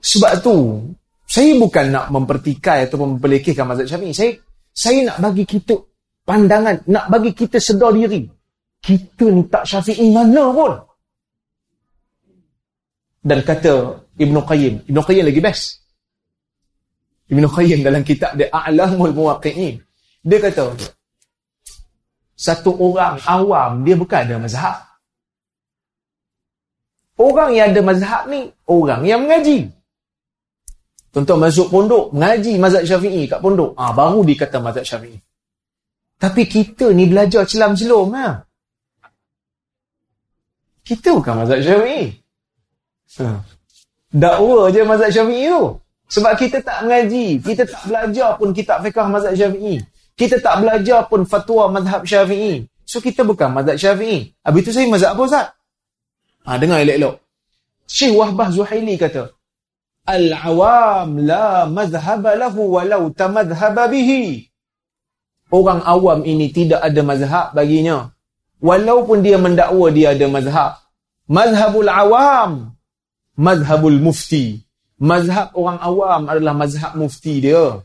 Sebab tu, saya bukan nak mempertikai atau memperlekehkan mazhab syafi'i. Saya saya nak bagi kita pandangan, nak bagi kita sedar diri. Kita ni tak syafi'i mana pun. Dan kata Ibn Qayyim, Ibn Qayyim lagi best. Ibn Qayyim dalam kitab dia A'lamul Muwaqqi'in. Dia kata, satu orang awam, dia bukan ada mazhab. Orang yang ada mazhab ni, orang yang mengaji. Contoh masuk pondok, mengaji mazhab syafi'i kat pondok. Ah ha, Baru dikata mazhab syafi'i. Tapi kita ni belajar celam-celom. Ha? Kita bukan mazhab syafi'i. Ha. Dakwa je mazhab syafi'i tu. Sebab kita tak mengaji. Kita tak belajar pun kitab fiqah mazhab syafi'i. Kita tak belajar pun fatwa mazhab syafi'i. So kita bukan mazhab syafi'i. Habis tu saya mazhab apa Ustaz? Ha, dengar elok-elok. Syekh Wahbah Zuhaili kata, Al-awam la mazhaba lahu walau tamadhaba bihi. Orang awam ini tidak ada mazhab baginya. Walaupun dia mendakwa dia ada mazhab. Mazhabul awam. Mazhabul mufti. Mazhab orang awam adalah mazhab mufti dia.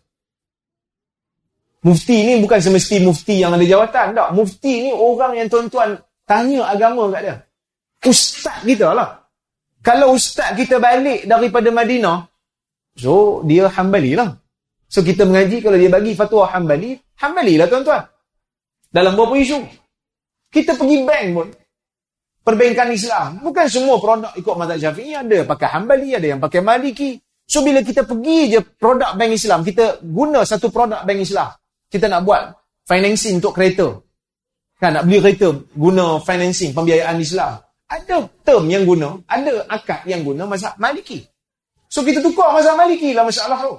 Mufti ni bukan semesti mufti yang ada jawatan. Tak. Mufti ni orang yang tuan-tuan tanya agama kat dia. Ustaz kita lah. Kalau ustaz kita balik daripada Madinah, so dia hambali lah. So kita mengaji kalau dia bagi fatwa hambali, hambali lah tuan-tuan. Dalam beberapa isu. Kita pergi bank pun. Perbankan Islam. Bukan semua produk ikut mazhab syafi'i. Ada pakai hambali, ada yang pakai maliki. So bila kita pergi je produk bank Islam, kita guna satu produk bank Islam kita nak buat financing untuk kereta. Kan nak beli kereta guna financing pembiayaan Islam. Ada term yang guna, ada akad yang guna mazhab Maliki. So kita tukar mazhab Maliki lah masalah tu.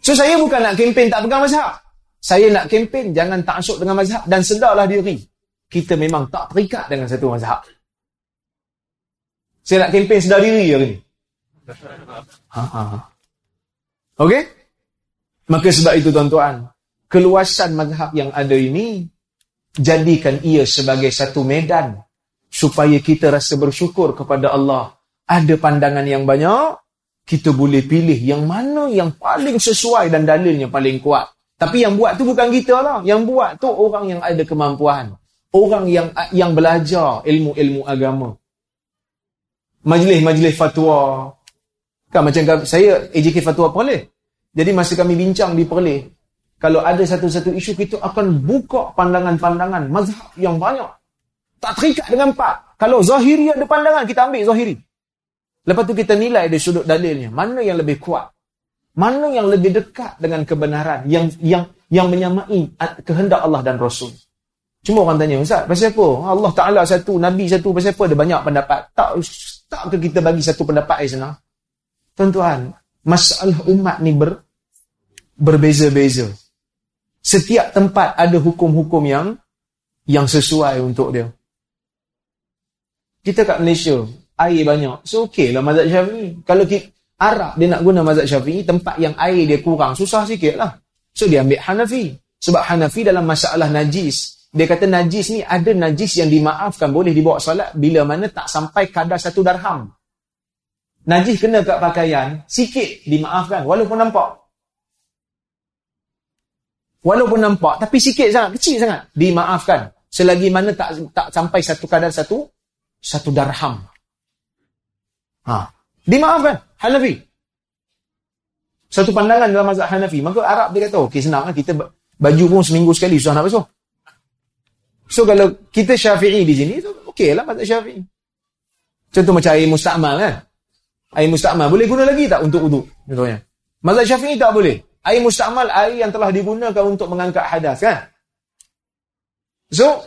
So saya bukan nak kempen tak pegang mazhab. Saya nak kempen jangan taksub dengan mazhab dan sedarlah diri. Kita memang tak terikat dengan satu mazhab. Saya nak kempen sedar diri hari ni. Ha, ha, ha. Okey? Maka sebab itu tuan-tuan, keluasan mazhab yang ada ini jadikan ia sebagai satu medan supaya kita rasa bersyukur kepada Allah. Ada pandangan yang banyak, kita boleh pilih yang mana yang paling sesuai dan dalilnya paling kuat. Tapi yang buat tu bukan kita lah. Yang buat tu orang yang ada kemampuan. Orang yang yang belajar ilmu-ilmu agama. Majlis-majlis fatwa, Kan macam saya AJK Fatwa Perleh. Jadi masa kami bincang di Perleh, kalau ada satu-satu isu, kita akan buka pandangan-pandangan mazhab yang banyak. Tak terikat dengan empat. Kalau Zahiri ada pandangan, kita ambil Zahiri. Lepas tu kita nilai dari sudut dalilnya. Mana yang lebih kuat? Mana yang lebih dekat dengan kebenaran yang yang yang menyamai kehendak Allah dan Rasul? Cuma orang tanya, Ustaz, pasal apa? Allah Ta'ala satu, Nabi satu, pasal apa ada banyak pendapat? Tak, tak ke kita bagi satu pendapat yang senang? Tuan-tuan, masalah umat ni ber, berbeza-beza. Setiap tempat ada hukum-hukum yang yang sesuai untuk dia. Kita kat Malaysia, air banyak. So, okey lah mazhab syafi'i. Kalau kita, Arab dia nak guna mazhab syafi'i, tempat yang air dia kurang, susah sikit lah. So, dia ambil Hanafi. Sebab Hanafi dalam masalah najis, dia kata najis ni ada najis yang dimaafkan, boleh dibawa salat bila mana tak sampai kadar satu darham. Najis kena kat pakaian, sikit dimaafkan walaupun nampak. Walaupun nampak, tapi sikit sangat, kecil sangat, dimaafkan. Selagi mana tak tak sampai satu kadar satu, satu darham. Ha. Dimaafkan. Hanafi. Satu pandangan dalam mazhab Hanafi. Maka Arab dia kata, okey senang lah. Kita baju pun seminggu sekali, susah nak basuh. So kalau kita syafi'i di sini, okey lah mazhab syafi'i. Contoh macam air musta'mal kan. Air musta'mal boleh guna lagi tak untuk uduk? Contohnya. Mazhab Syafi'i tak boleh. Air musta'mal air yang telah digunakan untuk mengangkat hadas kan? So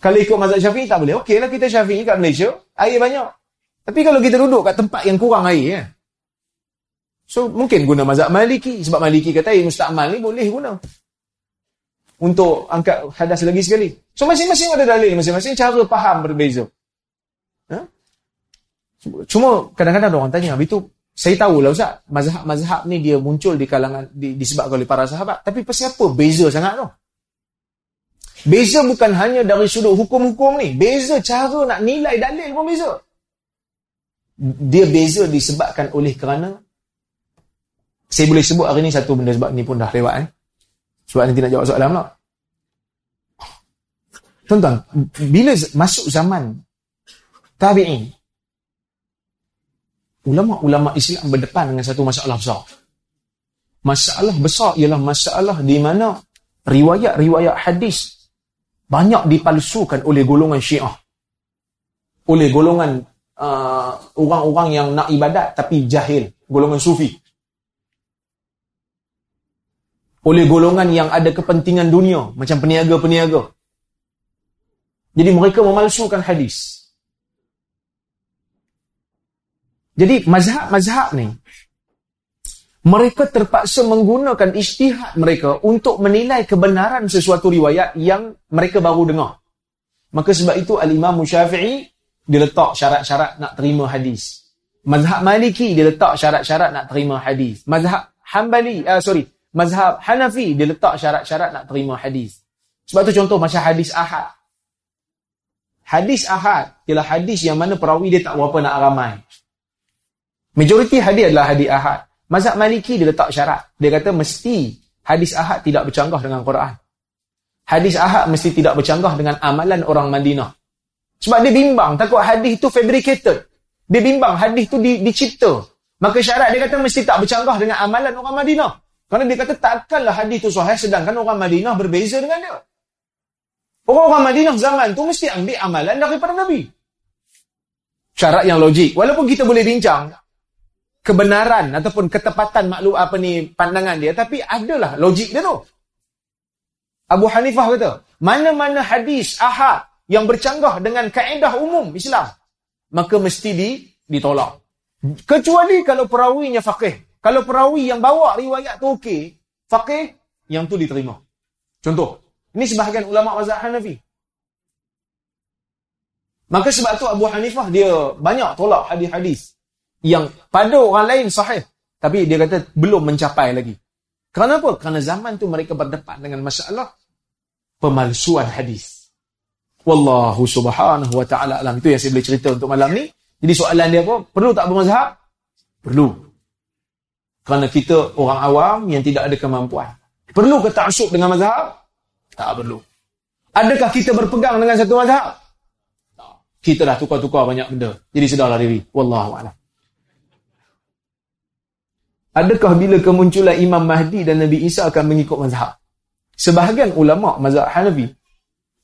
kalau ikut mazhab Syafi'i tak boleh. Okeylah kita Syafi'i kat Malaysia, air banyak. Tapi kalau kita duduk kat tempat yang kurang air ya. So mungkin guna mazhab Maliki sebab Maliki kata air musta'mal ni boleh guna untuk angkat hadas lagi sekali. So masing-masing ada dalil, masing-masing cara faham berbeza. Ha? Cuma kadang-kadang orang tanya, habis tu saya tahu lah Ustaz, mazhab-mazhab ni dia muncul di kalangan, di, disebabkan oleh para sahabat. Tapi apa beza sangat tu? Beza bukan hanya dari sudut hukum-hukum ni. Beza cara nak nilai dalil pun beza. Dia beza disebabkan oleh kerana saya boleh sebut hari ni satu benda sebab ni pun dah lewat eh. Sebab nanti nak jawab soalan pula. Tuan-tuan, bila masuk zaman tabi'in, ulama-ulama Islam berdepan dengan satu masalah besar. Masalah besar ialah masalah di mana riwayat-riwayat hadis banyak dipalsukan oleh golongan Syiah. Oleh golongan uh, orang-orang yang nak ibadat tapi jahil, golongan sufi. Oleh golongan yang ada kepentingan dunia macam peniaga-peniaga. Jadi mereka memalsukan hadis. Jadi mazhab-mazhab ni mereka terpaksa menggunakan ijtihad mereka untuk menilai kebenaran sesuatu riwayat yang mereka baru dengar. Maka sebab itu Al-Imam Syafi'i dia letak syarat-syarat nak terima hadis. Mazhab Maliki dia letak syarat-syarat nak terima hadis. Mazhab Hanbali, uh, sorry, mazhab Hanafi dia letak syarat-syarat nak terima hadis. Sebab tu contoh macam hadis Ahad. Hadis ahad ialah hadis yang mana perawi dia tak berapa nak ramai. Majoriti hadis adalah hadis ahad. Mazhab Maliki dia letak syarat. Dia kata mesti hadis ahad tidak bercanggah dengan Quran. Hadis ahad mesti tidak bercanggah dengan amalan orang Madinah. Sebab dia bimbang takut hadis itu fabricated. Dia bimbang hadis itu di, dicipta. Maka syarat dia kata mesti tak bercanggah dengan amalan orang Madinah. Kerana dia kata takkanlah hadis itu sahih sedangkan orang Madinah berbeza dengan dia. Orang-orang Madinah zaman tu mesti ambil amalan daripada Nabi. Syarat yang logik. Walaupun kita boleh bincang kebenaran ataupun ketepatan maklum apa ni pandangan dia, tapi adalah logik dia tu. Abu Hanifah kata, mana-mana hadis ahad yang bercanggah dengan kaedah umum Islam, maka mesti di, ditolak. Kecuali kalau perawinya faqih. Kalau perawi yang bawa riwayat tu okey, faqih, yang tu diterima. Contoh, ini sebahagian ulama mazhab Hanafi. Maka sebab tu Abu Hanifah dia banyak tolak hadis-hadis yang pada orang lain sahih. Tapi dia kata belum mencapai lagi. Kenapa? Kerana zaman tu mereka berdepan dengan masalah pemalsuan hadis. Wallahu subhanahu wa ta'ala alam. Itu yang saya boleh cerita untuk malam ni. Jadi soalan dia apa? Perlu tak bermazhab? Perlu. Kerana kita orang awam yang tidak ada kemampuan. Perlu ke ta'asub dengan mazhab? Tak perlu. Adakah kita berpegang dengan satu mazhab? Kita dah tukar-tukar banyak benda. Jadi sudahlah diri. Wallahu'alam. Adakah bila kemunculan Imam Mahdi dan Nabi Isa akan mengikut mazhab? Sebahagian ulama mazhab Hanafi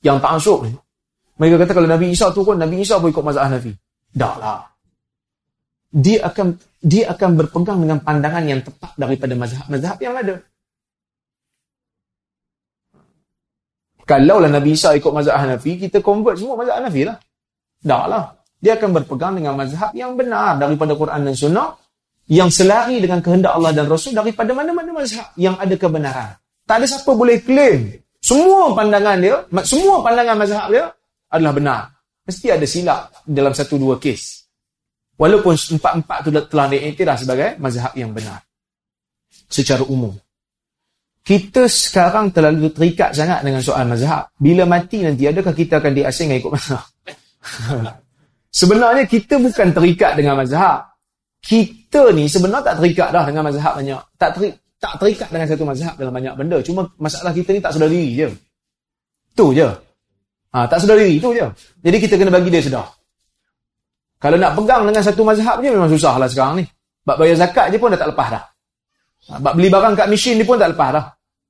yang tak ni. Mereka kata kalau Nabi Isa turun, Nabi Isa pun ikut mazhab Hanafi. Tak lah. Dia akan dia akan berpegang dengan pandangan yang tepat daripada mazhab-mazhab yang ada. Kalaulah Nabi Isa ikut mazhab Hanafi, kita convert semua mazhab Hanafi lah. Tak lah. Dia akan berpegang dengan mazhab yang benar daripada Quran dan Sunnah yang selari dengan kehendak Allah dan Rasul daripada mana-mana mazhab yang ada kebenaran. Tak ada siapa boleh claim semua pandangan dia, semua pandangan mazhab dia adalah benar. Mesti ada silap dalam satu dua kes. Walaupun empat-empat itu telah diiktiraf sebagai mazhab yang benar. Secara umum kita sekarang terlalu terikat sangat dengan soal mazhab. Bila mati nanti, adakah kita akan diasing ikut mazhab? sebenarnya kita bukan terikat dengan mazhab. Kita ni sebenarnya tak terikat dah dengan mazhab banyak. Tak teri, tak terikat dengan satu mazhab dalam banyak benda. Cuma masalah kita ni tak sedar diri je. Tu je. Ha, tak sedar diri, tu je. Jadi kita kena bagi dia sedar. Kalau nak pegang dengan satu mazhab je memang susah lah sekarang ni. Bak bayar zakat je pun dah tak lepas dah. Ha, bak beli barang kat mesin ni pun tak lepas dah.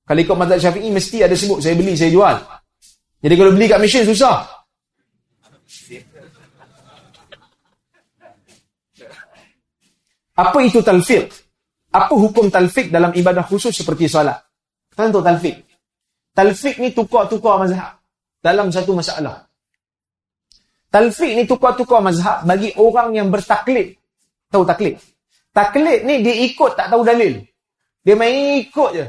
Kalau ikut mazhab syafi'i, mesti ada sebut, saya beli, saya jual. Jadi kalau beli kat mesin, susah. Apa itu talfiq? Apa hukum talfiq dalam ibadah khusus seperti solat? Tentu talfiq. Talfiq ni tukar-tukar mazhab dalam satu masalah. Talfiq ni tukar-tukar mazhab bagi orang yang bertaklid. Tahu taklid? Taklid ni dia ikut tak tahu dalil. Dia main ikut je.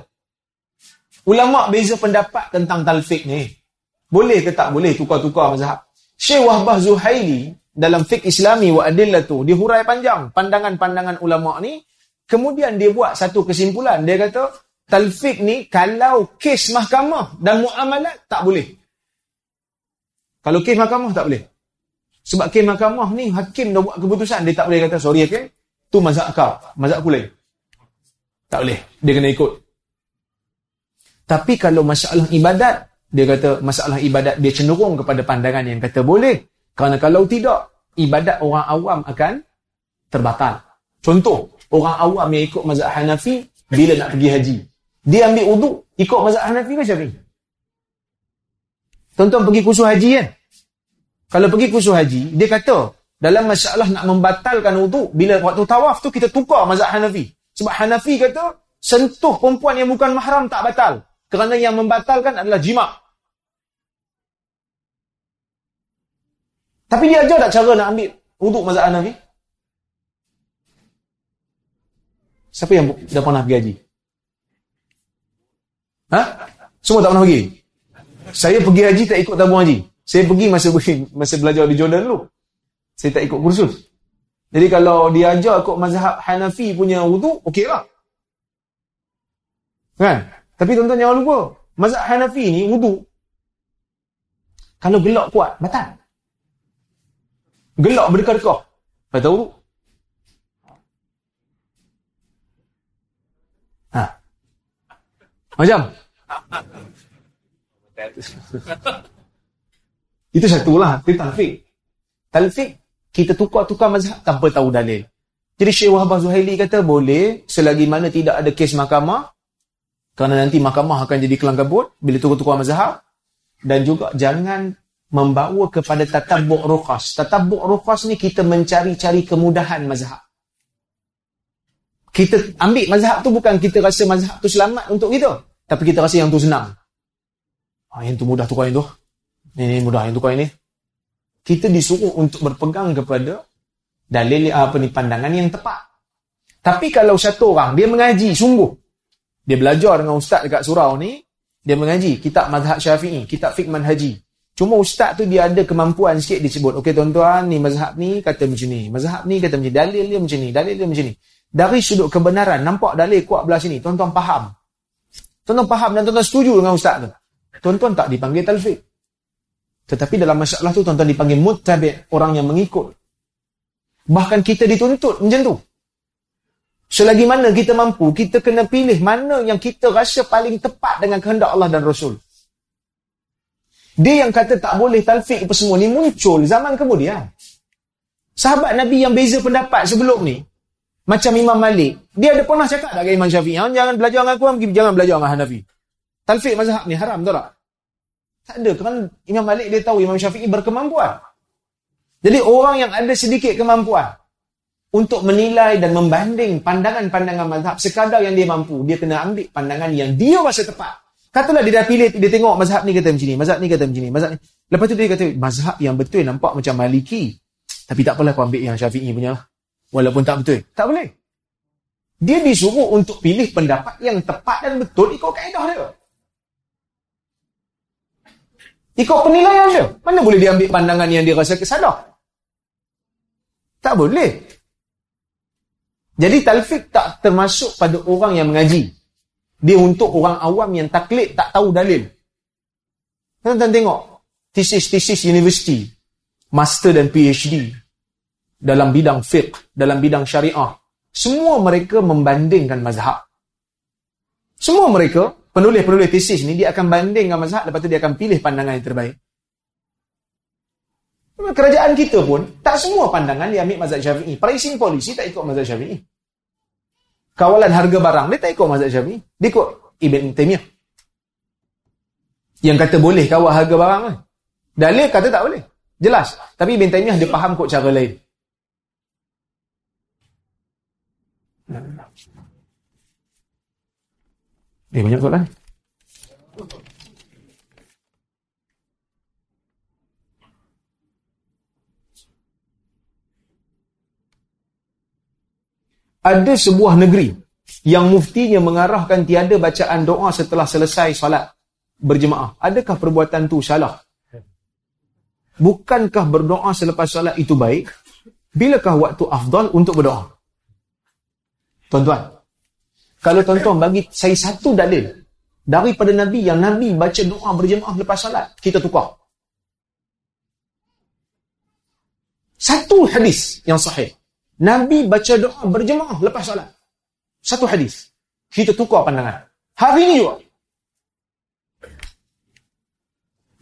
Ulama beza pendapat tentang talfiq ni. Boleh ke tak boleh tukar-tukar mazhab? Syekh Wahbah Zuhaili dalam fiqh Islami wa adillatu dia hurai panjang pandangan-pandangan ulama ni. Kemudian dia buat satu kesimpulan. Dia kata talfiq ni kalau kes mahkamah dan muamalat tak boleh. Kalau kes mahkamah tak boleh. Sebab kes mahkamah ni hakim dah buat keputusan. Dia tak boleh kata, sorry hakim, tu mazhab kau. Mazhab aku lain. Tak boleh. Dia kena ikut. Tapi kalau masalah ibadat, dia kata masalah ibadat dia cenderung kepada pandangan yang kata boleh. Kerana kalau tidak, ibadat orang awam akan terbatal. Contoh, orang awam yang ikut mazhab Hanafi bila nak pergi haji. Dia ambil uduk, ikut mazhab Hanafi ke Syafi'i? Tuan-tuan pergi kursus haji kan? Kalau pergi kursus haji, dia kata dalam masalah nak membatalkan uduk, bila waktu tawaf tu kita tukar mazhab Hanafi. Sebab Hanafi kata, sentuh perempuan yang bukan mahram tak batal. Kerana yang membatalkan adalah jima. Tapi dia ajar tak cara nak ambil untuk mazhab Hanafi? Siapa yang dah pernah pergi haji? Ha? Semua tak pernah pergi? Saya pergi haji tak ikut tabung haji. Saya pergi masa masa belajar di Jordan dulu. Saya tak ikut kursus. Jadi kalau dia ajar ikut mazhab Hanafi punya wudu, okeylah. Kan? Tapi tuan-tuan jangan lupa, mazhab Hanafi ni wudu kalau gelak kuat, batal. Gelak berdekah-dekah. Batal wudu. Ha. Macam? Itu satu lah. Itu talfik. Talfik, kita tukar-tukar mazhab tanpa tahu dalil. Jadi Syekh Wahbah Zuhaili kata boleh selagi mana tidak ada kes mahkamah kerana nanti mahkamah akan jadi kelang kabut bila tukar-tukar mazhab. Dan juga jangan membawa kepada tatabuk rukhas. Tatabuk rukhas ni kita mencari-cari kemudahan mazhab. Kita ambil mazhab tu bukan kita rasa mazhab tu selamat untuk kita. Tapi kita rasa yang tu senang. Ah, yang tu mudah tukar yang tu. Ini, ini mudah yang tukar ini. Kita disuruh untuk berpegang kepada dalil apa ni pandangan yang tepat. Tapi kalau satu orang dia mengaji sungguh dia belajar dengan ustaz dekat surau ni, dia mengaji kitab mazhab syafi'i, kitab fiqh manhaji. Cuma ustaz tu dia ada kemampuan sikit dia sebut, okey tuan-tuan, ni mazhab ni kata macam ni, mazhab ni kata macam ni, dalil dia macam ni, dalil dia macam ni. Dari sudut kebenaran, nampak dalil kuat belah sini, tuan-tuan faham. Tuan-tuan faham dan tuan-tuan setuju dengan ustaz tu. Tuan-tuan tak dipanggil talfiq. Tetapi dalam masalah tu tuan-tuan dipanggil muttabi' orang yang mengikut. Bahkan kita dituntut macam tu. Selagi mana kita mampu, kita kena pilih mana yang kita rasa paling tepat dengan kehendak Allah dan Rasul. Dia yang kata tak boleh talfik apa semua ni muncul zaman kemudian. Sahabat Nabi yang beza pendapat sebelum ni, macam Imam Malik, dia ada pernah cakap tak Imam Syafi'i, jangan belajar dengan aku, jangan belajar dengan Hanafi. Talfik mazhab ni haram, tahu tak? Tak ada, kerana Imam Malik dia tahu Imam Syafi'i berkemampuan. Jadi orang yang ada sedikit kemampuan, untuk menilai dan membanding pandangan-pandangan mazhab sekadar yang dia mampu dia kena ambil pandangan yang dia rasa tepat katalah dia dah pilih dia tengok mazhab ni kata macam ni mazhab ni kata macam ni mazhab ni. Lepas tu dia kata mazhab yang betul nampak macam maliki. Tapi tak apalah kau ambil yang syafi'i punya lah. Walaupun tak betul. Tak boleh. Dia disuruh untuk pilih pendapat yang tepat dan betul ikut kaedah dia. Ikut penilaian dia. Mana boleh dia ambil pandangan yang dia rasa kesadar tak boleh. Jadi talfik tak termasuk pada orang yang mengaji. Dia untuk orang awam yang taklid tak tahu dalil. Tuan-tuan tengok tesis-tesis universiti, master dan PhD dalam bidang fiqh, dalam bidang syariah. Semua mereka membandingkan mazhab. Semua mereka, penulis-penulis tesis ni, dia akan bandingkan mazhab, lepas tu dia akan pilih pandangan yang terbaik. Kerajaan kita pun, tak semua pandangan dia ambil mazhab syafi'i. Pricing policy tak ikut mazhab syafi'i. Kawalan harga barang, dia tak ikut mazhab syafi'i. Dia ikut Ibn Taymiyah. Yang kata boleh kawal harga barang kan. Dalil kata tak boleh. Jelas. Tapi Ibn Taymiyah dia faham kot cara lain. Eh, banyak soalan. Ada sebuah negeri yang muftinya mengarahkan tiada bacaan doa setelah selesai salat berjemaah. Adakah perbuatan tu salah? Bukankah berdoa selepas salat itu baik? Bilakah waktu afdal untuk berdoa? Tuan-tuan, kalau tuan-tuan bagi saya satu dalil daripada Nabi yang Nabi baca doa berjemaah lepas salat, kita tukar. Satu hadis yang sahih. Nabi baca doa berjemaah lepas solat. Satu hadis. Kita tukar pandangan. Hari ini juga.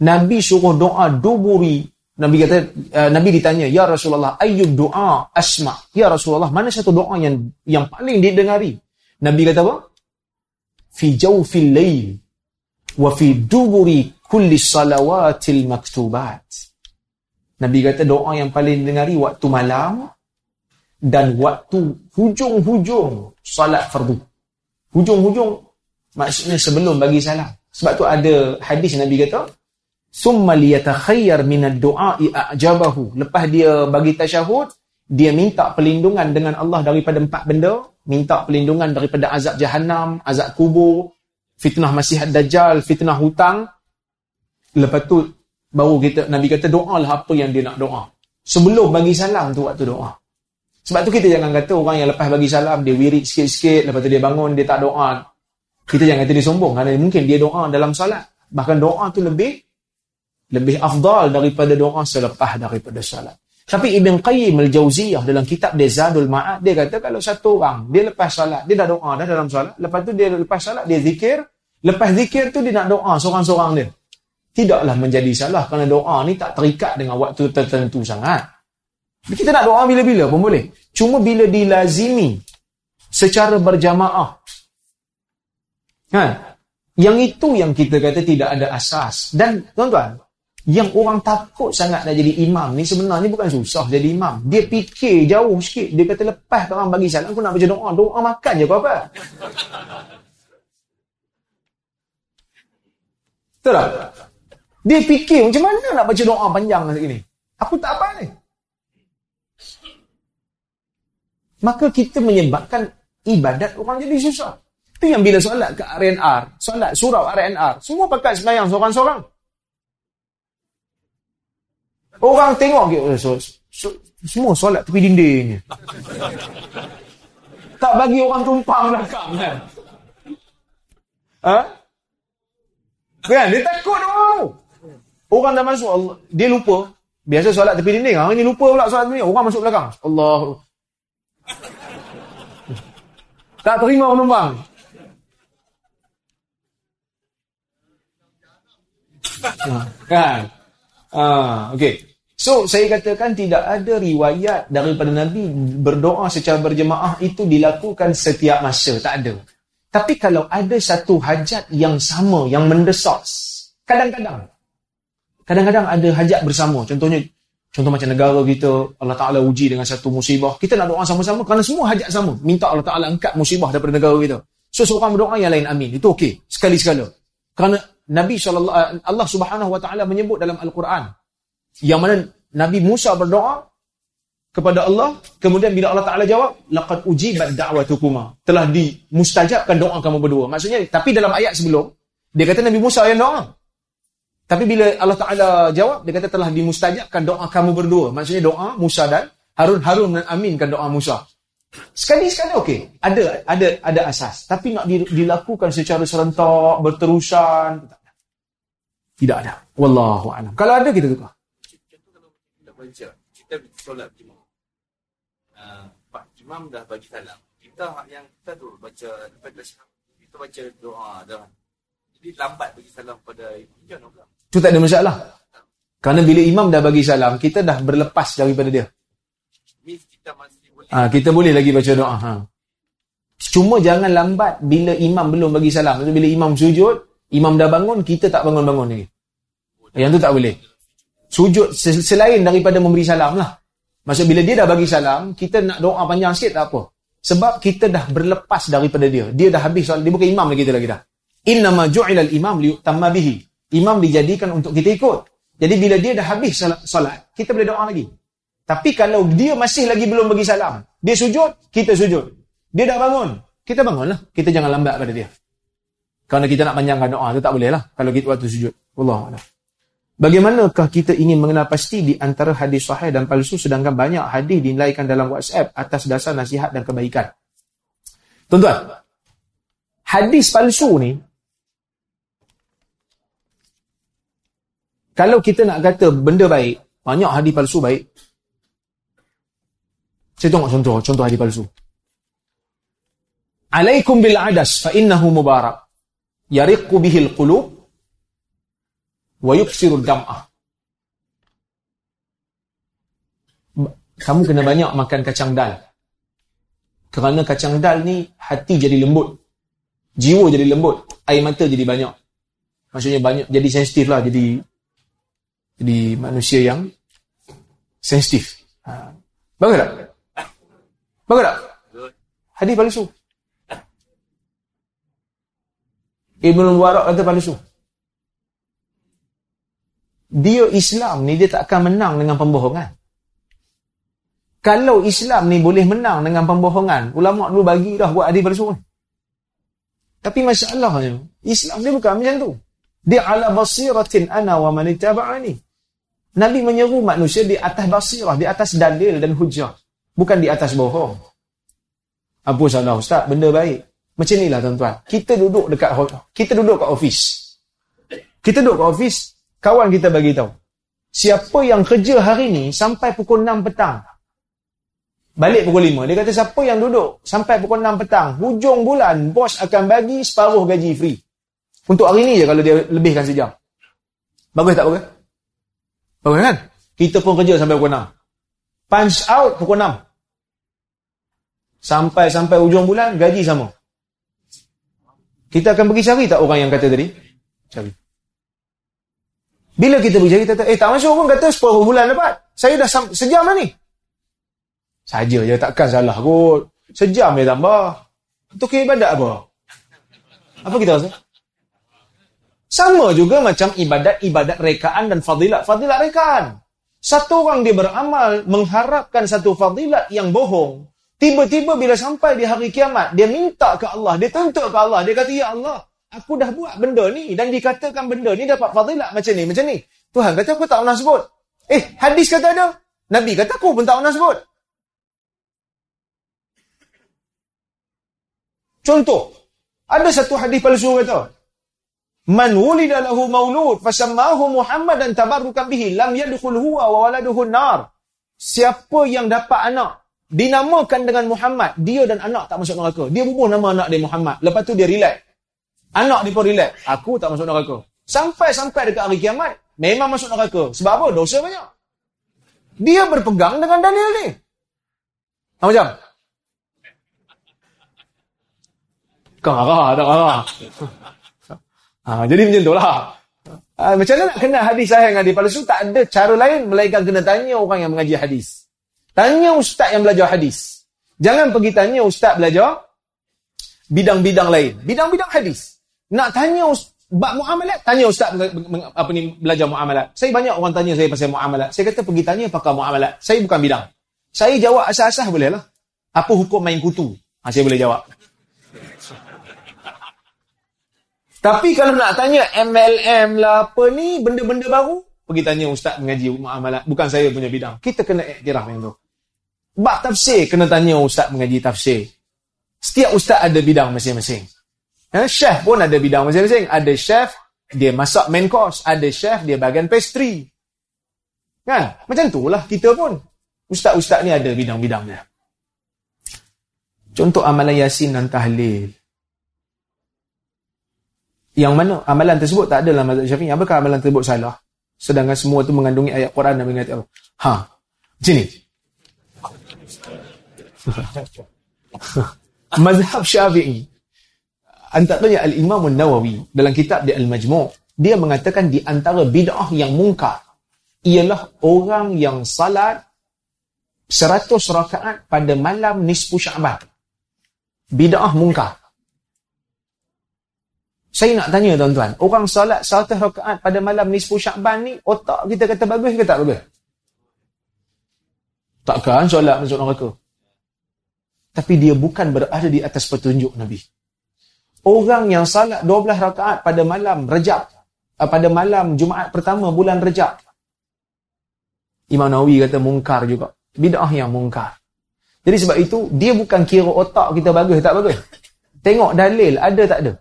Nabi suruh doa duburi. Nabi kata, uh, Nabi ditanya, Ya Rasulullah, ayyub doa asma. Ya Rasulullah, mana satu doa yang yang paling didengari? Nabi kata apa? Fi jawfil layl wa fi duburi kulli salawatil maktubat. Nabi kata doa yang paling dengari waktu malam dan waktu hujung-hujung salat fardu. Hujung-hujung maksudnya sebelum bagi salam. Sebab tu ada hadis Nabi kata, "Summa liyatakhayyar min ad-du'a'i a'jabahu." Lepas dia bagi tasyahud, dia minta perlindungan dengan Allah daripada empat benda, minta perlindungan daripada azab jahanam, azab kubur, fitnah Masih Dajjal, fitnah hutang. Lepas tu baru kita Nabi kata doalah apa yang dia nak doa. Sebelum bagi salam tu waktu doa. Sebab tu kita jangan kata orang yang lepas bagi salam dia wirid sikit-sikit lepas tu dia bangun dia tak doa. Kita jangan kata dia sombong kerana mungkin dia doa dalam salat. Bahkan doa tu lebih lebih afdal daripada doa selepas daripada salat. Tapi Ibn Qayyim al-Jauziyah dalam kitab dia Zadul Ma'ad dia kata kalau satu orang dia lepas salat dia dah doa dah dalam salat lepas tu dia lepas salat dia zikir lepas zikir tu dia nak doa seorang-seorang dia tidaklah menjadi salah kerana doa ni tak terikat dengan waktu tertentu sangat kita nak doa bila-bila pun boleh. Cuma bila dilazimi secara berjamaah. Kan? Yang itu yang kita kata tidak ada asas. Dan tuan-tuan, yang orang takut sangat nak jadi imam ni sebenarnya bukan susah jadi imam. Dia fikir jauh sikit. Dia kata lepas orang bagi salam, aku nak baca doa. Doa makan je apa-apa. Betul tak? Dia fikir macam mana nak baca doa panjang macam ni. Aku tak apa ni. Maka kita menyebabkan ibadat orang jadi susah. Itu yang bila solat ke RNR, solat surau RNR, semua pakai sembahyang seorang-seorang. Orang tengok gitu, so, so, semua solat tepi dinding. tak bagi orang tumpang belakang kan. Ha? Kan? Dia takut tu. Orang dah masuk, Allah, dia lupa. Biasa solat tepi dinding. Hari ni lupa pula solat tepi dinding. Orang masuk belakang. Allah. Tak terima penumpang. Ha, kan? Ah, okey. So, saya katakan tidak ada riwayat daripada Nabi berdoa secara berjemaah itu dilakukan setiap masa. Tak ada. Tapi kalau ada satu hajat yang sama, yang mendesak, kadang-kadang, kadang-kadang ada hajat bersama. Contohnya, Contoh macam negara kita, Allah Ta'ala uji dengan satu musibah. Kita nak doa sama-sama kerana semua hajat sama. Minta Allah Ta'ala angkat musibah daripada negara kita. So, seorang berdoa yang lain amin. Itu okey. Sekali-sekala. Kerana Nabi SAW, Allah Subhanahu Wa Ta'ala menyebut dalam Al-Quran. Yang mana Nabi Musa berdoa kepada Allah. Kemudian bila Allah Ta'ala jawab, Laqad ujibat da'watukuma. Telah dimustajabkan doa kamu berdua. Maksudnya, tapi dalam ayat sebelum, dia kata Nabi Musa yang doa. Tapi bila Allah Ta'ala jawab, dia kata telah dimustajabkan doa kamu berdua. Maksudnya doa Musa dan Harun. Harun dan aminkan doa Musa. Sekali-sekali okey. Ada ada ada asas. Tapi nak dilakukan secara serentak, berterusan. Tidak ada. Wallahu a'lam. Kalau ada, kita tukar. Kalau kita baca, kita solat jemaah. Uh, Pak Imam dah bagi salam. Kita yang kita tu baca, kita baca doa dah. Jadi lambat bagi salam pada Imam John pula. Itu tak ada masalah. Kerana bila imam dah bagi salam, kita dah berlepas daripada dia. Kita, boleh. Ha, kita boleh lagi baca doa. Ha. Cuma jangan lambat bila imam belum bagi salam. Bila imam sujud, imam dah bangun, kita tak bangun-bangun lagi. Yang tu tak boleh. Sujud selain daripada memberi salam lah. Maksud bila dia dah bagi salam, kita nak doa panjang sikit tak apa. Sebab kita dah berlepas daripada dia. Dia dah habis soal. Dia bukan imam lagi kita lagi dah. Innama ju'ilal imam liyutamma bihi imam dijadikan untuk kita ikut. Jadi bila dia dah habis solat, kita boleh doa lagi. Tapi kalau dia masih lagi belum bagi salam, dia sujud, kita sujud. Dia dah bangun, kita bangunlah. Kita jangan lambat pada dia. Kerana kita nak panjangkan doa, itu tak boleh lah. Kalau kita waktu sujud. Allah Allah. Bagaimanakah kita ingin mengenal pasti di antara hadis sahih dan palsu sedangkan banyak hadis dinilaikan dalam WhatsApp atas dasar nasihat dan kebaikan? Tuan-tuan, hadis palsu ni Kalau kita nak kata benda baik, banyak hadis palsu baik. Saya tengok contoh, contoh hadis palsu. Alaikum bil adas fa innahu mubarak. Yariqu bihi al-qulub wa yuksiru dam'ah. Kamu kena banyak makan kacang dal. Kerana kacang dal ni hati jadi lembut. Jiwa jadi lembut. Air mata jadi banyak. Maksudnya banyak jadi sensitif lah. Jadi jadi manusia yang sensitif. Ha. Bagus tak? Bagus tak? Hadis palsu. Ibn Mubarak kata palsu. Dia Islam ni dia tak akan menang dengan pembohongan. Kalau Islam ni boleh menang dengan pembohongan, ulama dulu bagi dah buat hadis palsu ni. Tapi masalahnya, Islam dia bukan macam tu. Dia ala basiratin ana wa man ittaba'ani. Nabi menyeru manusia di atas basirah, di atas dalil dan hujah. Bukan di atas bohong. Apa salah ustaz? Benda baik. Macam inilah tuan-tuan. Kita duduk dekat kita duduk kat office. Kita duduk kat office, kawan kita bagi tahu. Siapa yang kerja hari ni sampai pukul 6 petang. Balik pukul 5. Dia kata siapa yang duduk sampai pukul 6 petang, hujung bulan bos akan bagi separuh gaji free. Untuk hari ni je kalau dia lebihkan sejam. Bagus tak bagus? Bagus kan? Kita pun kerja sampai pukul 6. Punch out pukul 6. Sampai-sampai ujung bulan, gaji sama. Kita akan pergi cari tak orang yang kata tadi? Cari. Bila kita pergi cari, kita kata, eh tak masuk pun kata 10 bulan dapat. Saya dah sejam dah ni. Saja je, takkan salah kot. Sejam dia tambah. Itu ibadat apa? Apa kita rasa? Sama juga macam ibadat-ibadat rekaan dan fadilat-fadilat rekaan. Satu orang dia beramal mengharapkan satu fadilat yang bohong. Tiba-tiba bila sampai di hari kiamat, dia minta ke Allah, dia tuntut ke Allah, dia kata, Ya Allah, aku dah buat benda ni dan dikatakan benda ni dapat fadilat macam ni, macam ni. Tuhan kata aku tak pernah sebut. Eh, hadis kata ada. Nabi kata aku pun tak pernah sebut. Contoh, ada satu hadis palsu kata, Man wulida lahu maulud fasammahu Muhammadan tabarrukan bihi lam yadkhul huwa wa waladuhu nar. Siapa yang dapat anak dinamakan dengan Muhammad, dia dan anak tak masuk neraka. Dia bubuh nama anak dia Muhammad. Lepas tu dia relax. Anak dia pun relax. Aku tak masuk neraka. Sampai-sampai dekat hari kiamat, memang masuk neraka. Sebab apa? Dosa banyak. Dia berpegang dengan dalil ni. Apa macam? Kau marah, tak marah. Ha, jadi macam tu lah. Ha, macam mana nak kenal hadis sahih dengan hadis palsu? Tak ada cara lain melainkan kena tanya orang yang mengaji hadis. Tanya ustaz yang belajar hadis. Jangan pergi tanya ustaz belajar bidang-bidang lain. Bidang-bidang hadis. Nak tanya bab muamalat, tanya ustaz apa ni belajar muamalat. Saya banyak orang tanya saya pasal muamalat. Saya kata pergi tanya pakar muamalat. Saya bukan bidang. Saya jawab asas-asas boleh lah. Apa hukum main kutu? Ha, saya boleh jawab. Tapi kalau nak tanya MLM lah apa ni, benda-benda baru, pergi tanya ustaz mengaji muamalat. Bukan saya punya bidang. Kita kena iktiraf yang tu. Bab tafsir, kena tanya ustaz mengaji tafsir. Setiap ustaz ada bidang masing-masing. Ha? Chef pun ada bidang masing-masing. Ada chef, dia masak main course. Ada chef, dia bagian pastry. Kan? Macam tu lah kita pun. Ustaz-ustaz ni ada bidang-bidangnya. Contoh amalan yasin dan tahlil. Yang mana amalan tersebut tak ada dalam mazhab syafi'i. Apakah amalan tersebut salah? Sedangkan semua itu mengandungi ayat Quran dan ayat Allah. Ha. Sini. mazhab syafi'i. Antaranya Al-Imam Nawawi dalam kitab di Al-Majmu' dia mengatakan di antara bid'ah yang mungkar ialah orang yang salat 100 rakaat pada malam nisfu Sya'ban. Bid'ah mungkar. Saya nak tanya tuan-tuan, orang solat 100 rakaat pada malam nisfu Syakban ni, otak kita kata bagus ke tak bagus? Takkan solat masuk neraka? Tapi dia bukan berada di atas petunjuk Nabi. Orang yang salat 12 rakaat pada malam Rejab, eh, pada malam Jumaat pertama bulan Rejab, Imam Nawawi kata mungkar juga. Bid'ah yang mungkar. Jadi sebab itu, dia bukan kira otak kita bagus tak bagus. Tengok dalil, ada tak ada.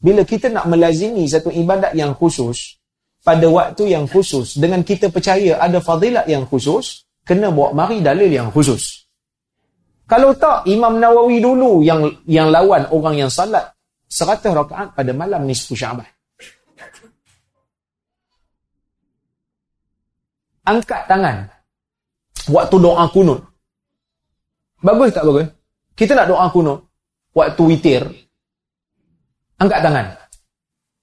Bila kita nak melazimi satu ibadat yang khusus, pada waktu yang khusus, dengan kita percaya ada fadilat yang khusus, kena bawa mari dalil yang khusus. Kalau tak, Imam Nawawi dulu yang yang lawan orang yang salat 100 rakaat pada malam nisfu Syaban. Angkat tangan. Waktu doa kunut. Bagus tak bagus? Kita nak doa kunut. Waktu witir. Angkat tangan.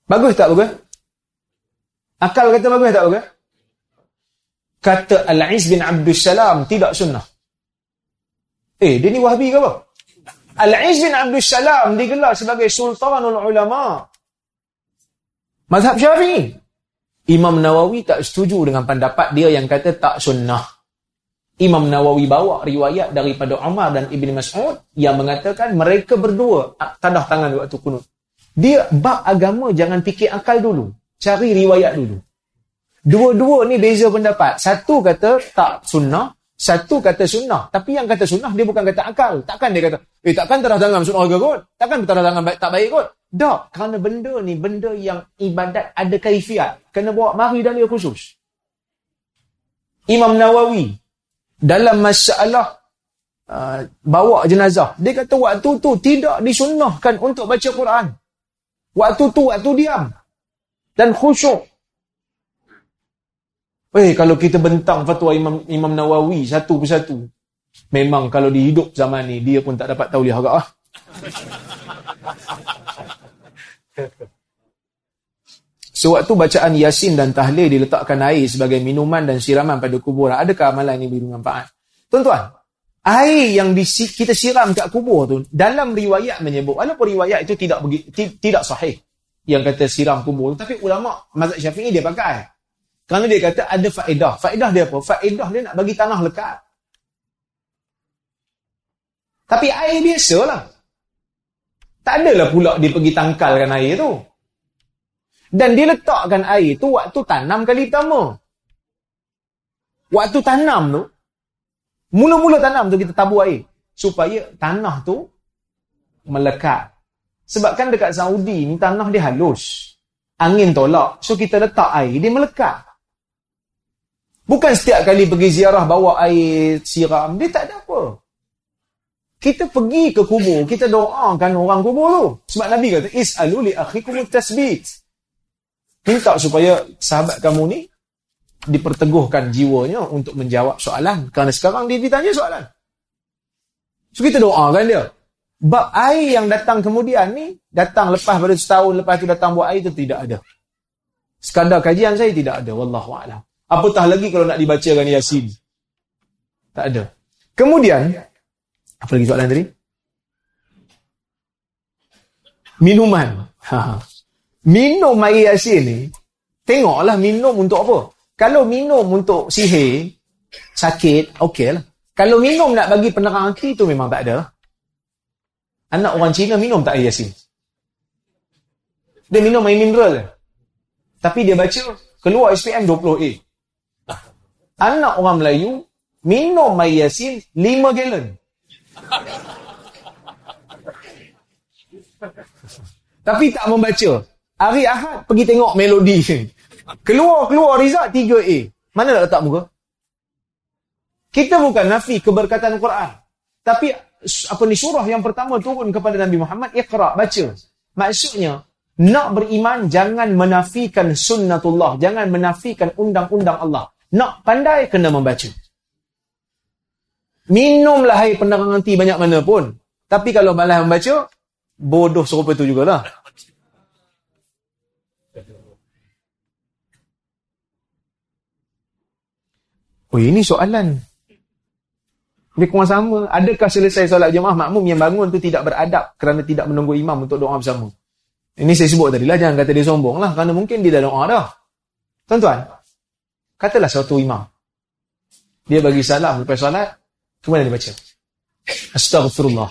Bagus tak bagus? Akal kata bagus tak bagus? Kata Al-Iz bin Abdul Salam tidak sunnah. Eh, dia ni wahabi ke apa? Al-Iz bin Abdul Salam digelar sebagai Sultanul Ulama. Mazhab Syafi'i. Imam Nawawi tak setuju dengan pendapat dia yang kata tak sunnah. Imam Nawawi bawa riwayat daripada Umar dan Ibn Mas'ud yang mengatakan mereka berdua tadah tangan waktu kunut. Dia bab agama jangan fikir akal dulu. Cari riwayat dulu. Dua-dua ni beza pendapat. Satu kata tak sunnah, satu kata sunnah. Tapi yang kata sunnah, dia bukan kata akal. Takkan dia kata, eh takkan terah tangan sunnah ke kot? Takkan terah tangan baik, tak baik kot? Tak. Kerana benda ni, benda yang ibadat ada kaifiat. Kena bawa mari dalil khusus. Imam Nawawi, dalam masalah uh, bawa jenazah, dia kata waktu tu tidak disunnahkan untuk baca Quran. Waktu tu, waktu diam. Dan khusyuk. Eh, kalau kita bentang fatwa Imam, Imam Nawawi satu persatu, memang kalau dihidup zaman ni, dia pun tak dapat tahu dia agak ah. Sewaktu bacaan Yasin dan Tahlil diletakkan air sebagai minuman dan siraman pada kuburan, adakah amalan ini bermanfaat? Tuan-tuan, air yang kita siram kat kubur tu, dalam riwayat menyebut, walaupun riwayat itu tidak tidak sahih, yang kata siram kubur, tapi ulama mazhab syafi'i dia pakai. Kerana dia kata ada faedah. Faedah dia apa? Faedah dia nak bagi tanah lekat. Tapi air biasa lah. Tak adalah pula dia pergi tangkalkan air tu. Dan dia letakkan air tu waktu tanam kali pertama. Waktu tanam tu, mula-mula tanam tu kita tabur air. Supaya tanah tu melekat. Sebab kan dekat Saudi ni tanah dia halus. Angin tolak. So kita letak air, dia melekat. Bukan setiap kali pergi ziarah bawa air siram. Dia tak ada apa. Kita pergi ke kubur, kita doakan orang kubur tu. Sebab Nabi kata, Is'alu li akhikum tasbit. Minta supaya sahabat kamu ni diperteguhkan jiwanya untuk menjawab soalan. Kerana sekarang dia ditanya soalan. So kita doakan dia. Bab air yang datang kemudian ni, datang lepas pada setahun lepas tu datang buat air tu tidak ada. Sekadar kajian saya tidak ada. Wallahu'alam. Apatah lagi kalau nak dibacakan Yasin. Tak ada. Kemudian, apa lagi soalan tadi? Minuman. Ha. Minum air Yasin ni, tengoklah minum untuk apa. Kalau minum untuk sihir, sakit, okey lah. Kalau minum nak bagi penerang hati tu memang tak ada. Anak orang Cina minum tak air Yasin? Dia minum air mineral. Tapi dia baca, keluar SPM 20A anak orang Melayu minum air yasin 5 gallon. Tapi tak membaca. Hari Ahad pergi tengok melodi. Keluar-keluar result 3A. Mana nak letak muka? Kita bukan nafi keberkatan Quran. Tapi apa ni surah yang pertama turun kepada Nabi Muhammad, Iqra, baca. Maksudnya, nak beriman jangan menafikan sunnatullah. Jangan menafikan undang-undang Allah. Nak pandai kena membaca. Minumlah air penerang nanti banyak mana pun. Tapi kalau malas membaca, bodoh serupa itu jugalah. Oh ini soalan. Lebih kurang sama. Adakah selesai solat jemaah makmum yang bangun tu tidak beradab kerana tidak menunggu imam untuk doa bersama? Ini saya sebut tadi lah. Jangan kata dia sombong lah. Kerana mungkin dia dah doa dah. Tuan-tuan, Katalah suatu imam. Dia bagi salam lepas salat, kemudian dia baca. Astaghfirullah.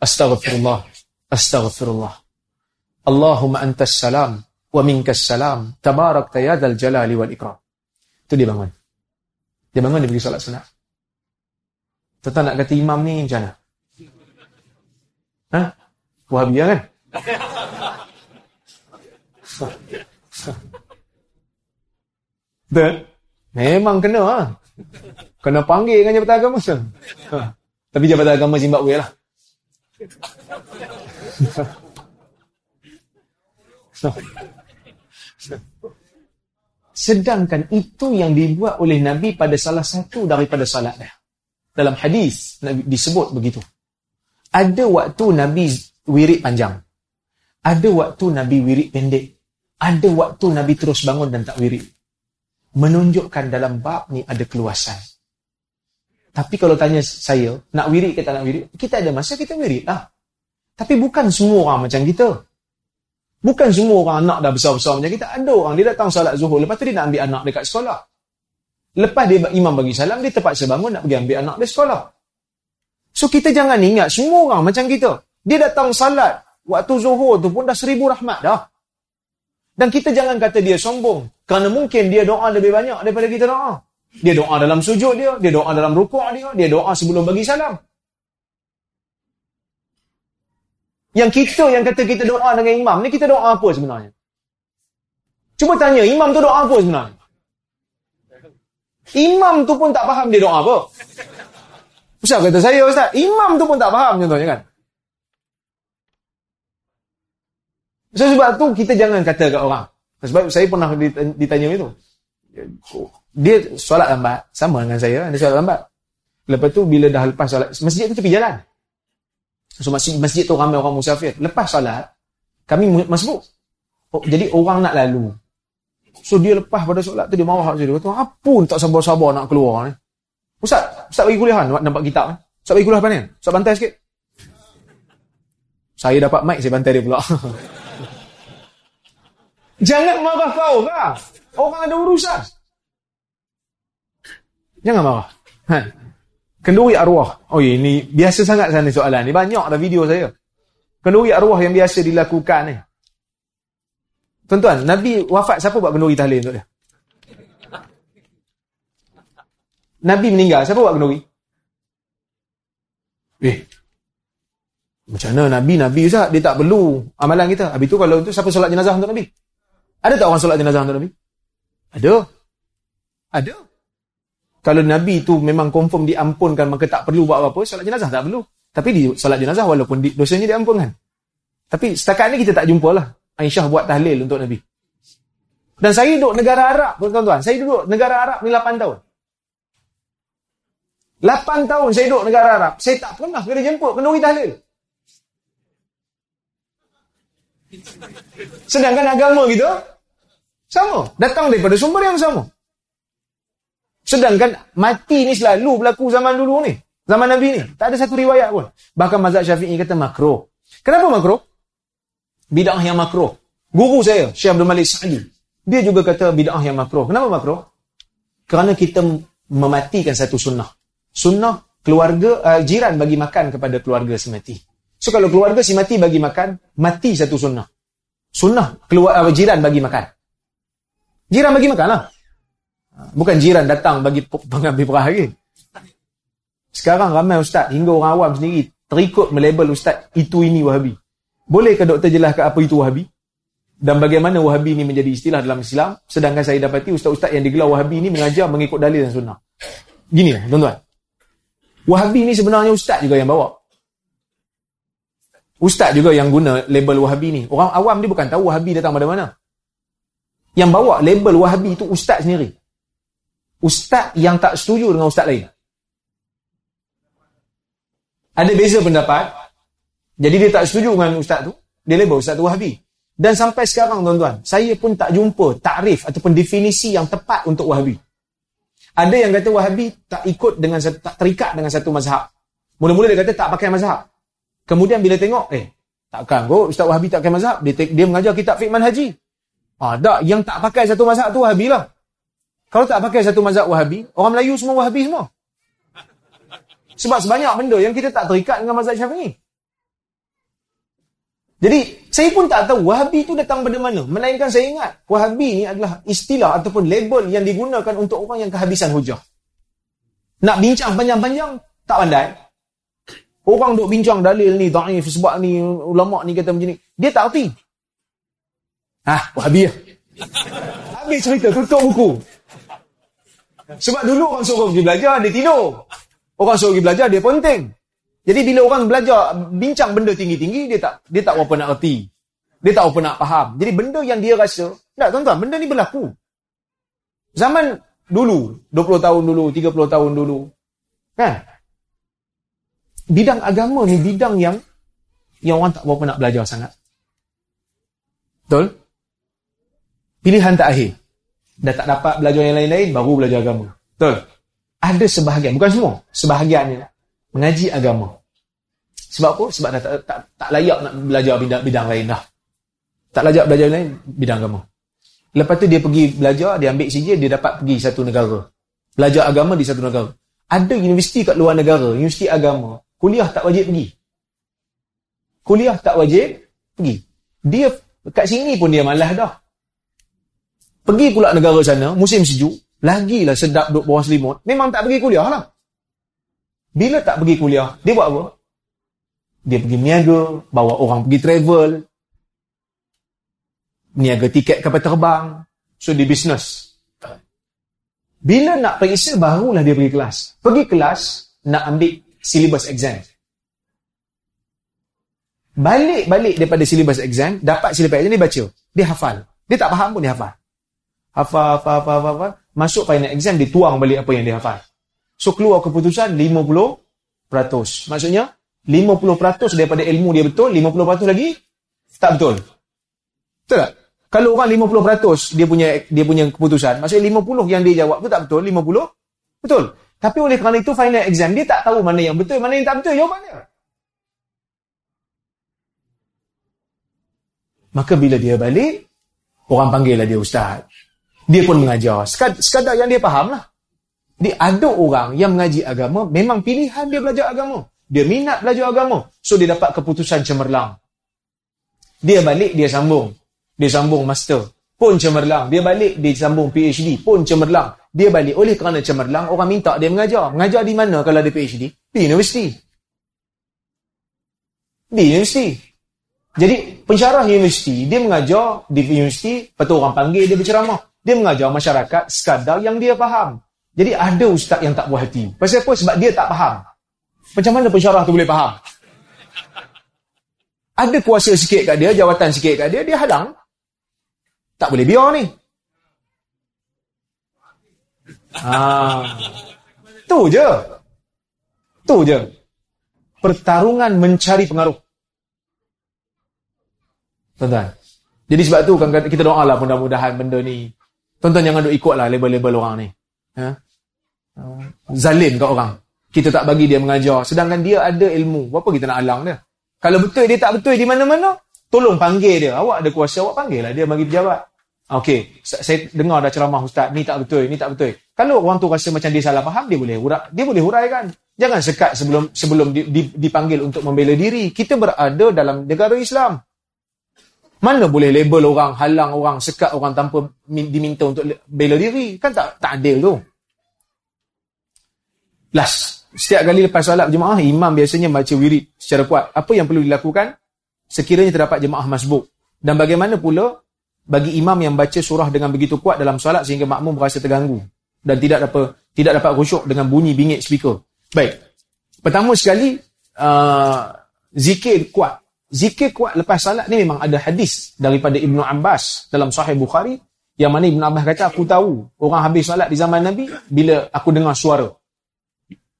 Astaghfirullah. Astaghfirullah. Allahumma antas salam wa minkas salam. Tabarak tayadal jalali wal ikram. Itu dia bangun. Dia bangun, dia pergi salat sunat. Tuan nak kata imam ni macam mana? Ha? Wahabiyah kan? Betul? Memang kena ha? Kena panggil dengan Jabatan Agama ha. Tapi Jabatan Agama Zimbabwe lah. Sedangkan itu yang dibuat oleh Nabi pada salah satu daripada salat dia. Dalam hadis Nabi disebut begitu. Ada waktu Nabi wirid panjang. Ada waktu Nabi wirid pendek. Ada waktu Nabi terus bangun dan tak wirid. Menunjukkan dalam bab ni ada keluasan. Tapi kalau tanya saya, nak wirid ke tak nak wirid? Kita ada masa kita wirid lah. Tapi bukan semua orang macam kita. Bukan semua orang anak dah besar-besar macam kita. Ada orang, dia datang salat zuhur. Lepas tu dia nak ambil anak dekat sekolah. Lepas dia imam bagi salam, dia terpaksa bangun nak pergi ambil anak dia sekolah. So kita jangan ingat semua orang macam kita. Dia datang salat. Waktu zuhur tu pun dah seribu rahmat dah. Dan kita jangan kata dia sombong. Kerana mungkin dia doa lebih banyak daripada kita doa. Dia doa dalam sujud dia, dia doa dalam rukuk dia, dia doa sebelum bagi salam. Yang kita yang kata kita doa dengan imam ni, kita doa apa sebenarnya? Cuba tanya, imam tu doa apa sebenarnya? Imam tu pun tak faham dia doa apa. Ustaz kata saya, Ustaz. Imam tu pun tak faham contohnya kan. So, sebab tu kita jangan kata kat orang. Sebab saya pernah ditanya itu. Dia solat lambat. Sama dengan saya. Dia solat lambat. Lepas tu bila dah lepas solat. Masjid tu tepi jalan. So masjid, masjid tu ramai orang musafir. Lepas salat, kami masbuk. Oh, jadi orang nak lalu. So dia lepas pada solat tu dia marah dia kata, "Apa tak sabar-sabar nak keluar ni?" Ustaz, Ustaz bagi kuliah nampak, nampak kitab ni. Ustaz bagi kuliah apa ni? Ustaz bantai sikit. Saya dapat mic, saya bantai dia pula. Jangan marah kau lah. Orang ada urusan. Jangan marah. Ha. Kenduri arwah. Oh ini biasa sangat sana soalan ni. Banyak dah video saya. Kenduri arwah yang biasa dilakukan ni. Tuan-tuan, Nabi wafat siapa buat kenduri tahlil untuk dia? Nabi meninggal, siapa buat kenduri? Eh, macam mana Nabi, Nabi Ustaz, dia tak perlu amalan kita. Habis tu kalau tu siapa solat jenazah untuk Nabi? Ada tak orang solat jenazah untuk Nabi? Ada. Ada. Kalau Nabi tu memang confirm diampunkan maka tak perlu buat apa-apa, solat jenazah tak perlu. Tapi di solat jenazah walaupun di, dosanya diampunkan. Tapi setakat ni kita tak jumpa lah. Aisyah buat tahlil untuk Nabi. Dan saya duduk negara Arab, tuan-tuan. Saya duduk negara Arab ni 8 tahun. 8 tahun saya duduk negara Arab. Saya tak pernah kena jemput kenduri tahlil. Sedangkan agama kita sama. Datang daripada sumber yang sama. Sedangkan mati ni selalu berlaku zaman dulu ni. Zaman Nabi ni. Tak ada satu riwayat pun. Bahkan mazhab syafi'i kata makro. Kenapa makro? Bid'ah yang makro. Guru saya, Syekh Abdul Malik Sa'di. Dia juga kata bid'ah yang makro. Kenapa makro? Kerana kita mematikan satu sunnah. Sunnah keluarga, uh, jiran bagi makan kepada keluarga si mati. So kalau keluarga si mati bagi makan, mati satu sunnah. Sunnah keluar, uh, jiran bagi makan. Jiran bagi makan lah. Bukan jiran datang bagi pengambil perah lagi. Sekarang ramai ustaz, hingga orang awam sendiri, terikut melabel ustaz, itu ini wahabi. Bolehkah doktor jelaskan apa itu wahabi? Dan bagaimana wahabi ini menjadi istilah dalam Islam? Sedangkan saya dapati ustaz-ustaz yang digelar wahabi ini mengajar mengikut dalil dan sunnah. Gini lah, tuan-tuan. Wahabi ini sebenarnya ustaz juga yang bawa. Ustaz juga yang guna label wahabi ni. Orang awam dia bukan tahu wahabi datang dari mana. Yang bawa label wahabi itu ustaz sendiri ustaz yang tak setuju dengan ustaz lain. Ada beza pendapat. Jadi dia tak setuju dengan ustaz tu. Dia label ustaz tu Wahabi. Dan sampai sekarang tuan-tuan, saya pun tak jumpa takrif ataupun definisi yang tepat untuk Wahabi. Ada yang kata Wahabi tak ikut dengan tak terikat dengan satu mazhab. Mula-mula dia kata tak pakai mazhab. Kemudian bila tengok, eh, takkan kok Ustaz Wahabi tak pakai mazhab. Dia, dia mengajar kitab Fiqh Manhaji. Ah, tak, yang tak pakai satu mazhab tu Wahabi lah. Kalau tak pakai satu mazhab wahabi, orang Melayu semua wahabi semua. Sebab sebanyak benda yang kita tak terikat dengan mazhab syafi'i. Jadi, saya pun tak tahu wahabi itu datang dari mana. Melainkan saya ingat, wahabi ni adalah istilah ataupun label yang digunakan untuk orang yang kehabisan hujah. Nak bincang panjang-panjang, tak pandai. Orang duk bincang dalil ni, da'if, sebab ni, ulama' ni kata macam ni. Dia tak erti. Ah, wahabi lah. Habis cerita, tutup buku. Sebab dulu orang suruh pergi belajar, dia tidur. Orang suruh pergi belajar, dia ponting. Jadi bila orang belajar bincang benda tinggi-tinggi dia tak dia tak apa nak erti. Dia tak apa nak faham. Jadi benda yang dia rasa, tak tuan-tuan, benda ni berlaku. Zaman dulu, 20 tahun dulu, 30 tahun dulu. Kan? Bidang agama ni bidang yang yang orang tak berapa nak belajar sangat. Betul? Pilihan tak akhir. Dah tak dapat belajar yang lain-lain, baru belajar agama. Betul? Ada sebahagian, bukan semua, sebahagiannya mengaji agama. Sebab apa? Sebab dah tak, tak, tak layak nak belajar bidang, bidang lain dah. Tak layak belajar lain, bidang agama. Lepas tu dia pergi belajar, dia ambil CJ, dia dapat pergi satu negara. Belajar agama di satu negara. Ada universiti kat luar negara, universiti agama, kuliah tak wajib pergi. Kuliah tak wajib pergi. Dia kat sini pun dia malas dah. Pergi pula negara sana, musim sejuk, lagilah sedap duduk bawah selimut, memang tak pergi kuliah lah. Bila tak pergi kuliah, dia buat apa? Dia pergi niaga, bawa orang pergi travel, niaga tiket kapal terbang, so dia bisnes. Bila nak periksa, barulah dia pergi kelas. Pergi kelas, nak ambil syllabus exam. Balik-balik daripada syllabus exam, dapat syllabus exam, dia baca. Dia hafal. Dia tak faham pun dia hafal. Hafal, hafal, hafal, hafal. Masuk final exam, dia tuang balik apa yang dia hafal. So keluar keputusan 50%. Maksudnya 50% daripada ilmu dia betul, 50% lagi tak betul. Betul tak? Kalau orang 50% dia punya dia punya keputusan, maksudnya 50 yang dia jawab tu tak betul, 50 betul. Tapi oleh kerana itu final exam dia tak tahu mana yang betul, mana yang tak betul jawapan dia. Maka bila dia balik, orang panggil lah dia ustaz. Dia pun mengajar. Sekadar yang dia faham lah. Dia ada orang yang mengaji agama, memang pilihan dia belajar agama. Dia minat belajar agama. So, dia dapat keputusan cemerlang. Dia balik, dia sambung. Dia sambung master. Pun cemerlang. Dia balik, dia sambung PhD. Pun cemerlang. Dia balik. Oleh kerana cemerlang, orang minta dia mengajar. Mengajar di mana kalau ada PhD? Di universiti. Di universiti. Jadi, pensyarah universiti, dia mengajar di universiti, lepas orang panggil dia berceramah. Dia mengajar masyarakat sekadar yang dia faham. Jadi ada ustaz yang tak puas hati. Pasal apa? Sebab dia tak faham. Macam mana pensyarah tu boleh faham? Ada kuasa sikit kat dia, jawatan sikit kat dia, dia halang. Tak boleh biar ni. Ah. Tu je. Tu je. Pertarungan mencari pengaruh. Tuan-tuan. Jadi sebab tu kan kita doa lah mudah-mudahan benda ni. Tuan-tuan jangan duk ikutlah label-label orang ni. Ha? zalim kat orang. Kita tak bagi dia mengajar. Sedangkan dia ada ilmu. Apa kita nak alang dia? Kalau betul dia tak betul di mana-mana, tolong panggil dia. Awak ada kuasa, awak panggil lah dia bagi pejabat. Okey, saya dengar dah ceramah ustaz, ni tak betul, ni tak betul. Kalau orang tu rasa macam dia salah faham, dia boleh hurai, dia boleh huraikan. Jangan sekat sebelum sebelum di, di, dipanggil untuk membela diri. Kita berada dalam negara Islam. Mana boleh label orang, halang orang, sekat orang tanpa diminta untuk bela diri? Kan tak tak adil tu. Last. Setiap kali lepas solat jemaah, imam biasanya baca wirid secara kuat. Apa yang perlu dilakukan? Sekiranya terdapat jemaah masbuk. Dan bagaimana pula bagi imam yang baca surah dengan begitu kuat dalam solat sehingga makmum berasa terganggu dan tidak dapat tidak dapat khusyuk dengan bunyi bingit speaker. Baik. Pertama sekali uh, zikir kuat. Zikir kuat lepas salat ni memang ada hadis daripada Ibnu Abbas dalam Sahih Bukhari yang mana Ibnu Abbas kata aku tahu orang habis salat di zaman Nabi bila aku dengar suara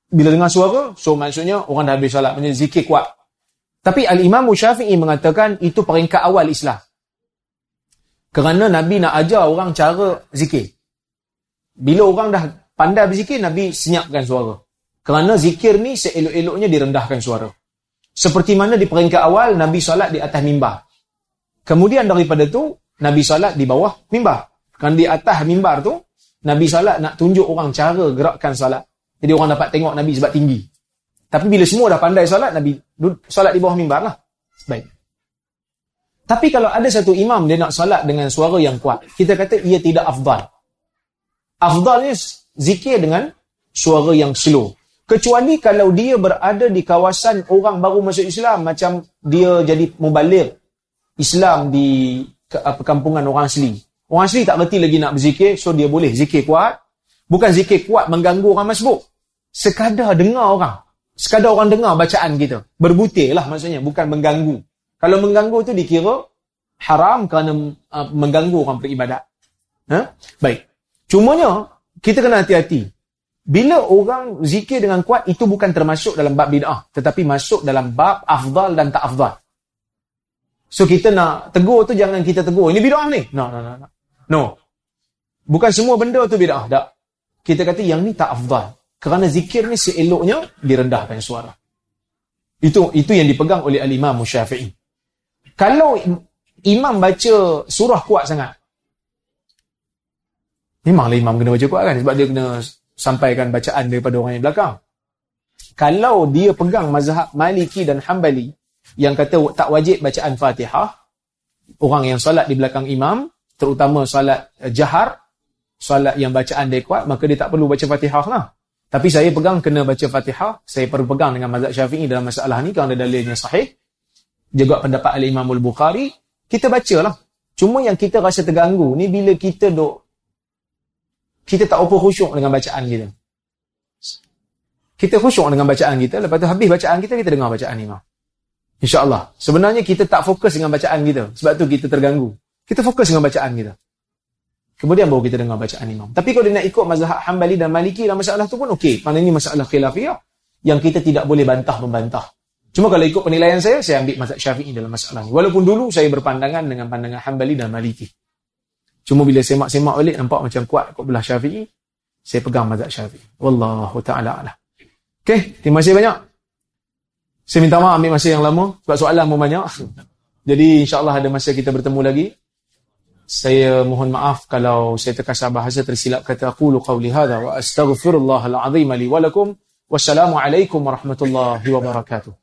bila dengar suara, so maksudnya orang dah habis salat, maksudnya zikir kuat. Tapi Al-Imam Syafi'i mengatakan itu peringkat awal Islam. Kerana Nabi nak ajar orang cara zikir. Bila orang dah pandai berzikir, Nabi senyapkan suara. Kerana zikir ni seelok-eloknya direndahkan suara. Seperti mana di peringkat awal, Nabi salat di atas mimbar. Kemudian daripada tu, Nabi salat di bawah mimbar. Kan di atas mimbar tu, Nabi salat nak tunjuk orang cara gerakkan salat. Jadi orang dapat tengok Nabi sebab tinggi. Tapi bila semua dah pandai solat, Nabi solat di bawah mimbar lah. Baik. Tapi kalau ada satu imam dia nak solat dengan suara yang kuat, kita kata ia tidak afdal. Afdalnya zikir dengan suara yang slow. Kecuali kalau dia berada di kawasan orang baru masuk Islam, macam dia jadi mubalir Islam di perkampungan orang asli. Orang asli tak reti lagi nak berzikir, so dia boleh zikir kuat, Bukan zikir kuat mengganggu orang masbuk. Sekadar dengar orang. sekadar orang dengar bacaan kita. Berbutir lah maksudnya, bukan mengganggu. Kalau mengganggu tu dikira haram kerana uh, mengganggu orang beribadat. Ha? Baik. Cumanya, kita kena hati-hati. Bila orang zikir dengan kuat, itu bukan termasuk dalam bab bid'ah. Tetapi masuk dalam bab afdal dan tak afdal. So kita nak tegur tu jangan kita tegur. Ini bid'ah ni. No, no, no, no. No. Bukan semua benda tu bid'ah. Tak. Kita kata yang ni tak afdal. Kerana zikir ni seeloknya direndahkan suara. Itu itu yang dipegang oleh al-Imam Syafi'i. Kalau imam baca surah kuat sangat. Memanglah imam kena baca kuat kan sebab dia kena sampaikan bacaan daripada orang yang belakang. Kalau dia pegang mazhab Maliki dan Hambali yang kata tak wajib bacaan Fatihah, orang yang solat di belakang imam, terutama solat eh, jahar, solat yang bacaan dia kuat, maka dia tak perlu baca Fatihah lah. Tapi saya pegang kena baca Fatihah, saya perlu pegang dengan mazhab Syafi'i dalam masalah ni kerana dalilnya sahih. Juga pendapat Al-Imam Al-Bukhari, kita bacalah. Cuma yang kita rasa terganggu ni bila kita dok kita tak apa khusyuk dengan bacaan kita. Kita khusyuk dengan bacaan kita, lepas tu habis bacaan kita, kita dengar bacaan imam. InsyaAllah. Sebenarnya kita tak fokus dengan bacaan kita. Sebab tu kita terganggu. Kita fokus dengan bacaan kita. Kemudian baru kita dengar bacaan imam. Tapi kalau dia nak ikut mazhab Hanbali dan Maliki dalam masalah tu pun okey. Mana ini masalah khilafiyah yang kita tidak boleh bantah membantah. Cuma kalau ikut penilaian saya, saya ambil mazhab Syafi'i dalam masalah ini. Walaupun dulu saya berpandangan dengan pandangan Hanbali dan Maliki. Cuma bila semak-semak balik nampak macam kuat kot belah Syafi'i, saya pegang mazhab Syafi'i. Wallahu taala ala. Okey, terima kasih banyak. Saya minta maaf ambil masa yang lama sebab soalan pun banyak. Jadi insya-Allah ada masa kita bertemu lagi. Saya mohon maaf kalau saya terkasar bahasa tersilap kata aku lu qauli hadza wa astaghfirullahal azim li wa lakum. Wassalamualaikum warahmatullahi wabarakatuh.